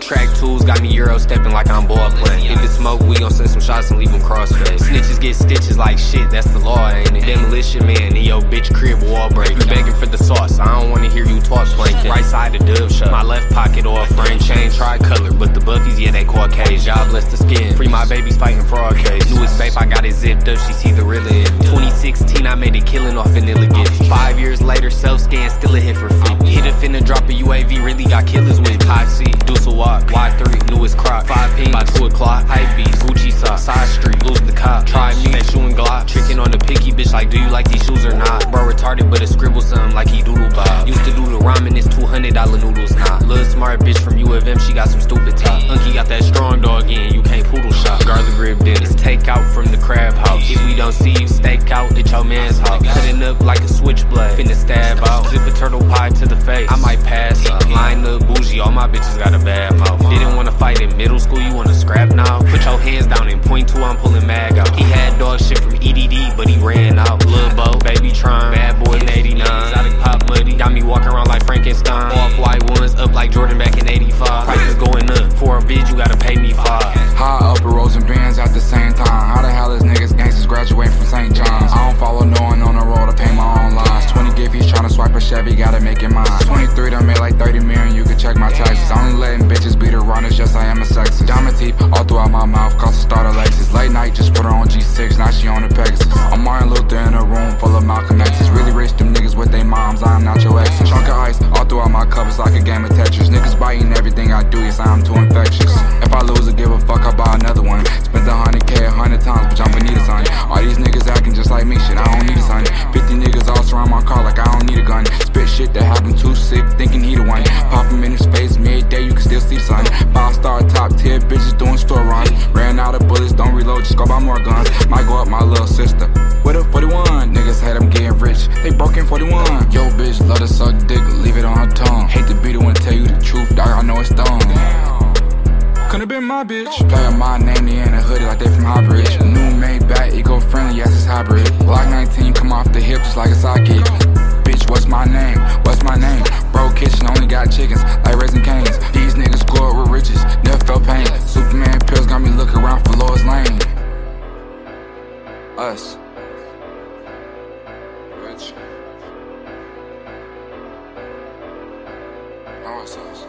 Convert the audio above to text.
Track tools got me Euro stepping like I'm ball playing. If it's smoke, we gon' send some shots and leave them crossface. Snitches get stitches like shit, that's the law, ain't it? Demolition man in your bitch crib wall break. You begging for the sauce, I don't wanna hear you talk plankton. Right side of dove shut. My left pocket all frame chain tricolor, but the buffies, yeah, they Caucasian. Job bless the skin. Babies fighting fraud case. Newest babe, I got it zipped up, she see the real in. 2016, I made a killing off vanilla gifts. Five years later, self scan, still a hit for free. Hit a finna drop a UAV, really got killers with. High C, Deuce a walk, Y3, newest crop. 5 ping, by 2 o'clock. Hype beast, Gucci sock, side street, lose the cop. Try me, that shoe and Glock. Tricking on the picky bitch, like, do you like these shoes or not? Bro, retarded, but it scribble something like he DoodleBob. Used to do the ramen, it's $200 noodles, nah. Little smart bitch from U of M, she got some stupid top. Crab house. If we don't see you, stake out at your man's house. Cutting up like a switchblade, finna stab out. Zip a turtle pie to the face, I might pass up. Line up bougie, all my bitches got a bad mouth. Didn't wanna fight in middle school, you wanna scrap now? Put your hands down and point point to, I'm pulling mag out. G6, now she on the Pegasus. I'm Martin Luther in a room full of Malcolm X's. Really rich them niggas with they moms, I'm not your exes. Chunk of ice all throughout my it's like a game of Tetris. Niggas biting everything I do, yes, I'm too infectious. If I lose or give a fuck, I buy another one. Spent a hundred K a hundred times, bitch, I'm Benita, son. All these niggas acting just like me, shit, I don't need a son. 50 niggas all surround my car like I don't need a gun. Spit shit that happened too sick, thinking he the one. Pop him in his face, midday, you can still see sun. Five star top tier bitches doing store runs. Ran out of bullets, just go buy more guns. Might go up my little sister. With a 41, niggas hate I'm getting rich. They broke in 41. Yo, bitch, love to suck dick, leave it on her tongue. Hate to be the one to tell you the truth, dog, I know it's dumb. Could've been my bitch. Player my name, they in a hoodie like they from Highbridge. New made back, eco friendly, yes, it's hybrid. Block 19 come off the hip just like a sidekick. Bitch, what's my name? What's my name? Bro, kitchen only got chickens, like Raising Cane's. us. Rich. Now us.